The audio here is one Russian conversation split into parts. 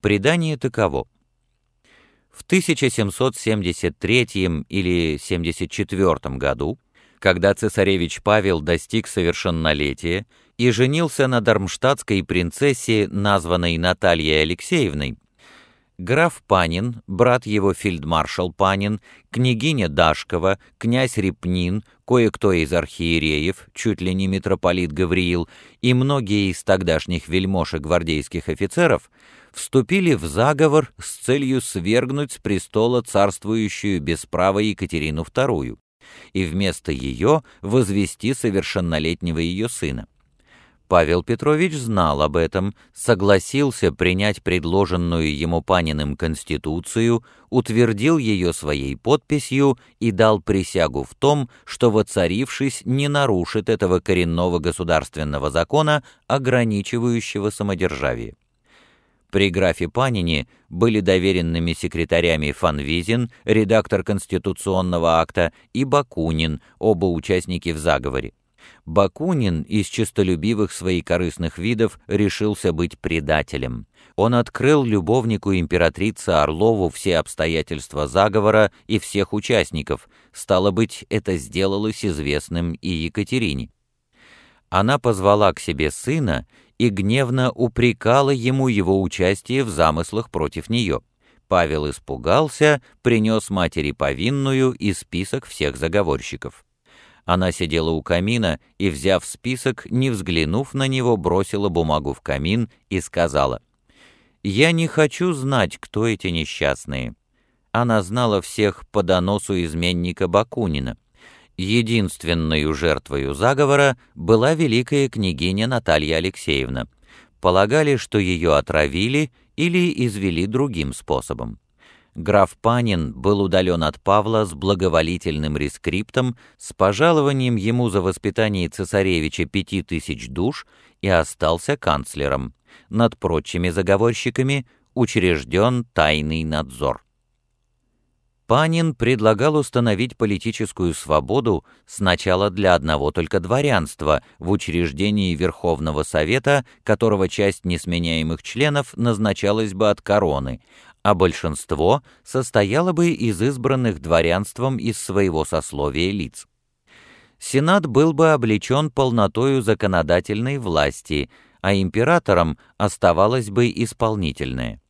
Предание таково. В 1773 или 74 году, когда цесаревич Павел достиг совершеннолетия и женился на дармштадтской принцессе, названной Натальей Алексеевной, граф Панин, брат его фельдмаршал Панин, княгиня Дашкова, князь Репнин, кое-кто из архиереев, чуть ли не митрополит Гавриил, и многие из тогдашних вельмож и гвардейских офицеров вступили в заговор с целью свергнуть с престола царствующую без права Екатерину II и вместо ее возвести совершеннолетнего ее сына. Павел Петрович знал об этом, согласился принять предложенную ему Паниным Конституцию, утвердил ее своей подписью и дал присягу в том, что, воцарившись, не нарушит этого коренного государственного закона, ограничивающего самодержавие. При графе Панине были доверенными секретарями Фанвизин, редактор конституционного акта, и Бакунин, оба участники в заговоре. Бакунин из честолюбивых своих корыстных видов решился быть предателем. Он открыл любовнику императрицы Орлову все обстоятельства заговора и всех участников, стало быть, это сделалось известным и Екатерине. Она позвала к себе сына и гневно упрекала ему его участие в замыслах против нее. Павел испугался, принес матери повинную и список всех заговорщиков. Она сидела у камина и, взяв список, не взглянув на него, бросила бумагу в камин и сказала, «Я не хочу знать, кто эти несчастные». Она знала всех по доносу изменника Бакунина. Единственной жертвою заговора была великая княгиня Наталья Алексеевна. Полагали, что ее отравили или извели другим способом. Граф Панин был удален от Павла с благоволительным рескриптом, с пожалованием ему за воспитание цесаревича пяти тысяч душ и остался канцлером. Над прочими заговорщиками учрежден тайный надзор. Панин предлагал установить политическую свободу сначала для одного только дворянства в учреждении Верховного Совета, которого часть несменяемых членов назначалась бы от короны, а большинство состояло бы из избранных дворянством из своего сословия лиц. Сенат был бы облечен полнотою законодательной власти, а императором оставалась бы исполнительная.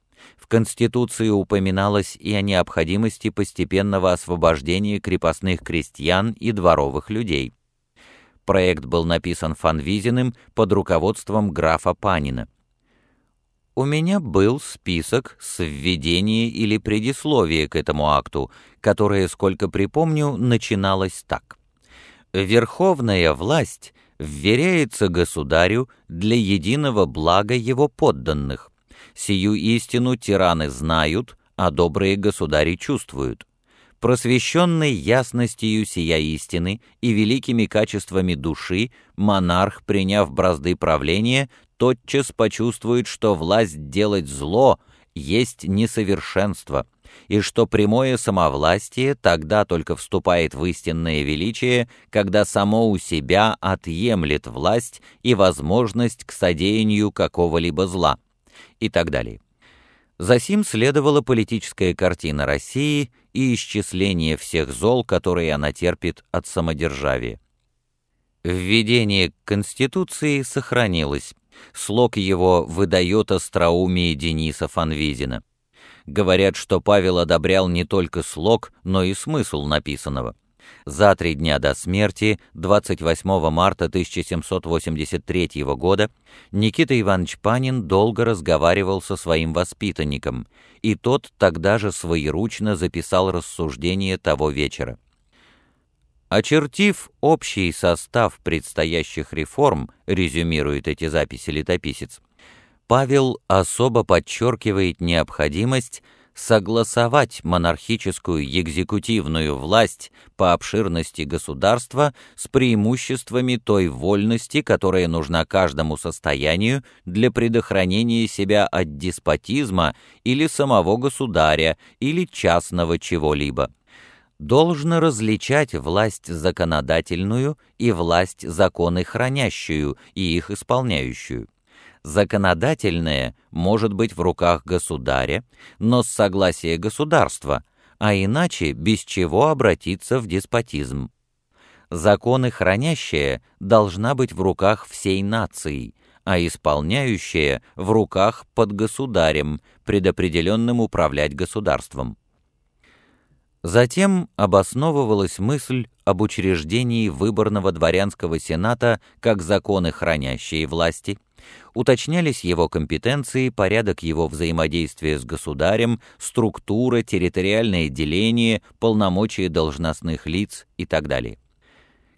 Конституции упоминалось и о необходимости постепенного освобождения крепостных крестьян и дворовых людей. Проект был написан Фанвизиным под руководством графа Панина. У меня был список с введения или предисловия к этому акту, которое, сколько припомню, начиналось так. Верховная власть вверяется государю для единого блага его подданных, Сию истину тираны знают, а добрые государи чувствуют. Просвещенный ясностью сия истины и великими качествами души, монарх, приняв бразды правления, тотчас почувствует, что власть делать зло есть несовершенство, и что прямое самовластие тогда только вступает в истинное величие, когда само у себя отъемлет власть и возможность к содеянию какого-либо зла и так далее. Засим следовала политическая картина России и исчисление всех зол, которые она терпит от самодержавия. Введение к Конституции сохранилось. Слог его выдает остроумие Дениса Фанвизина. Говорят, что Павел одобрял не только слог, но и смысл написанного. За три дня до смерти, 28 марта 1783 года, Никита Иванович Панин долго разговаривал со своим воспитанником, и тот тогда же своеручно записал рассуждения того вечера. Очертив общий состав предстоящих реформ, резюмирует эти записи летописец, Павел особо подчеркивает необходимость согласовать монархическую экзекутивную власть по обширности государства с преимуществами той вольности, которая нужна каждому состоянию для предохранения себя от деспотизма или самого государя или частного чего-либо. Должно различать власть законодательную и власть законы хранящую и их исполняющую Законодательное может быть в руках государя, но с согласия государства, а иначе без чего обратиться в деспотизм. Законы хранящие должна быть в руках всей нации, а исполняющая в руках под государем, предопределенным управлять государством. Затем обосновывалась мысль об учреждении выборного дворянского сената как законы хранящие власти, уточнялись его компетенции, порядок его взаимодействия с государем, структура, территориальное деление, полномочия должностных лиц и так далее.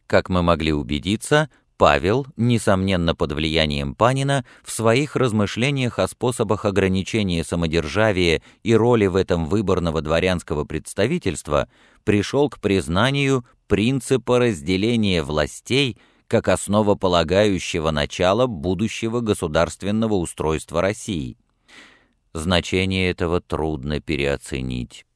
Как мы могли убедиться, Павел, несомненно под влиянием Панина, в своих размышлениях о способах ограничения самодержавия и роли в этом выборного дворянского представительства пришел к признанию принципа разделения властей как основополагающего начала будущего государственного устройства России. Значение этого трудно переоценить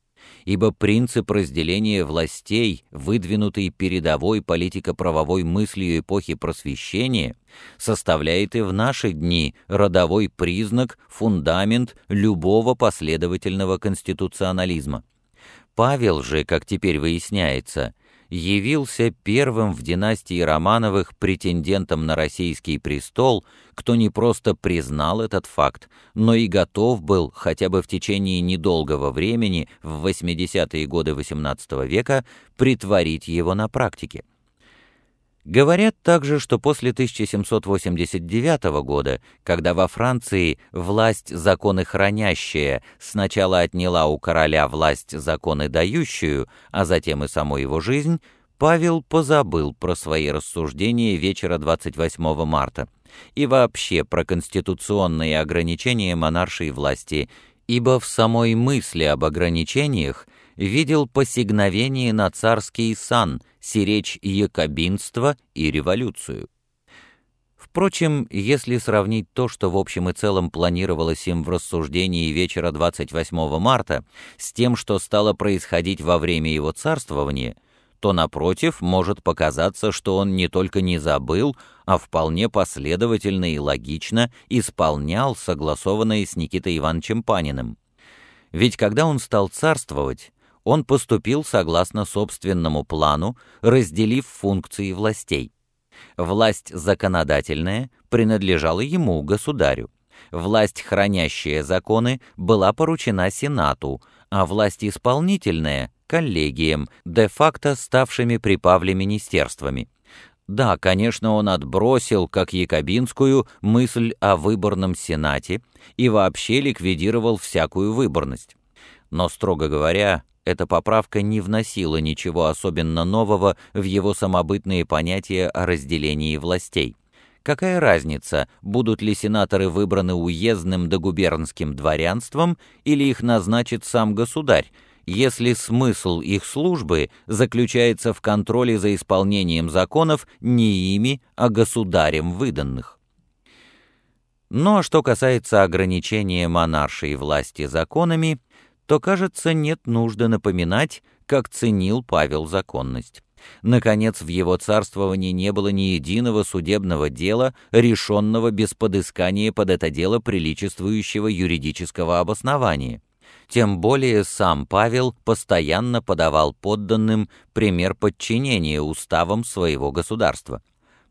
ибо принцип разделения властей, выдвинутый передовой политико-правовой мыслью эпохи Просвещения, составляет и в наши дни родовой признак, фундамент любого последовательного конституционализма. Павел же, как теперь выясняется, явился первым в династии Романовых претендентом на российский престол, кто не просто признал этот факт, но и готов был хотя бы в течение недолгого времени, в 80-е годы XVIII века, притворить его на практике. Говорят также, что после 1789 года, когда во Франции власть законы хранящая сначала отняла у короля власть законы дающую, а затем и саму его жизнь, Павел позабыл про свои рассуждения вечера 28 марта и вообще про конституционные ограничения монаршей власти, ибо в самой мысли об ограничениях видел посигновение на царский сан, сиречь якобинство и революцию. Впрочем, если сравнить то, что в общем и целом планировалось им в рассуждении вечера 28 марта, с тем, что стало происходить во время его царствования, то, напротив, может показаться, что он не только не забыл, а вполне последовательно и логично исполнял согласованное с Никитой Ивановичем Паниным. Ведь когда он стал царствовать, он поступил согласно собственному плану, разделив функции властей. Власть законодательная принадлежала ему, государю. Власть, хранящая законы, была поручена Сенату, а власть исполнительная — коллегиям, де-факто ставшими при Павле министерствами. Да, конечно, он отбросил, как якобинскую, мысль о выборном Сенате и вообще ликвидировал всякую выборность. Но, строго говоря, эта поправка не вносила ничего особенно нового в его самобытные понятия о разделении властей. Какая разница, будут ли сенаторы выбраны уездным да губернским дворянством или их назначит сам государь, если смысл их службы заключается в контроле за исполнением законов не ими, а государем выданных. Ну а что касается ограничения монаршей власти законами, то, кажется, нет нужды напоминать, как ценил Павел законность. Наконец, в его царствовании не было ни единого судебного дела, решенного без подыскания под это дело приличествующего юридического обоснования. Тем более сам Павел постоянно подавал подданным пример подчинения уставам своего государства.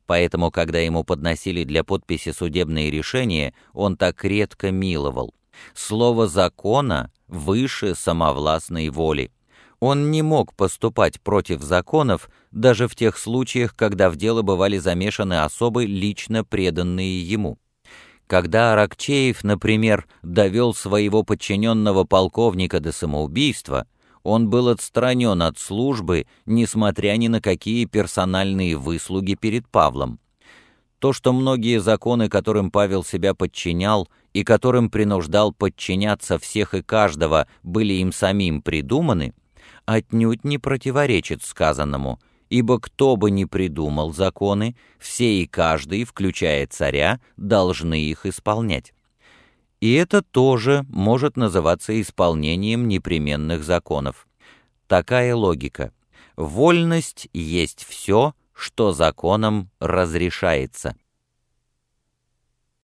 Поэтому, когда ему подносили для подписи судебные решения, он так редко миловал. Слово «закона» выше самовластной воли. Он не мог поступать против законов даже в тех случаях, когда в дело бывали замешаны особы, лично преданные ему. Когда Аракчеев, например, довел своего подчиненного полковника до самоубийства, он был отстранен от службы, несмотря ни на какие персональные выслуги перед Павлом. То, что многие законы, которым Павел себя подчинял и которым принуждал подчиняться всех и каждого, были им самим придуманы, отнюдь не противоречит сказанному, ибо кто бы ни придумал законы, все и каждый, включая царя, должны их исполнять. И это тоже может называться исполнением непременных законов. Такая логика. Вольность есть все, что законом разрешается.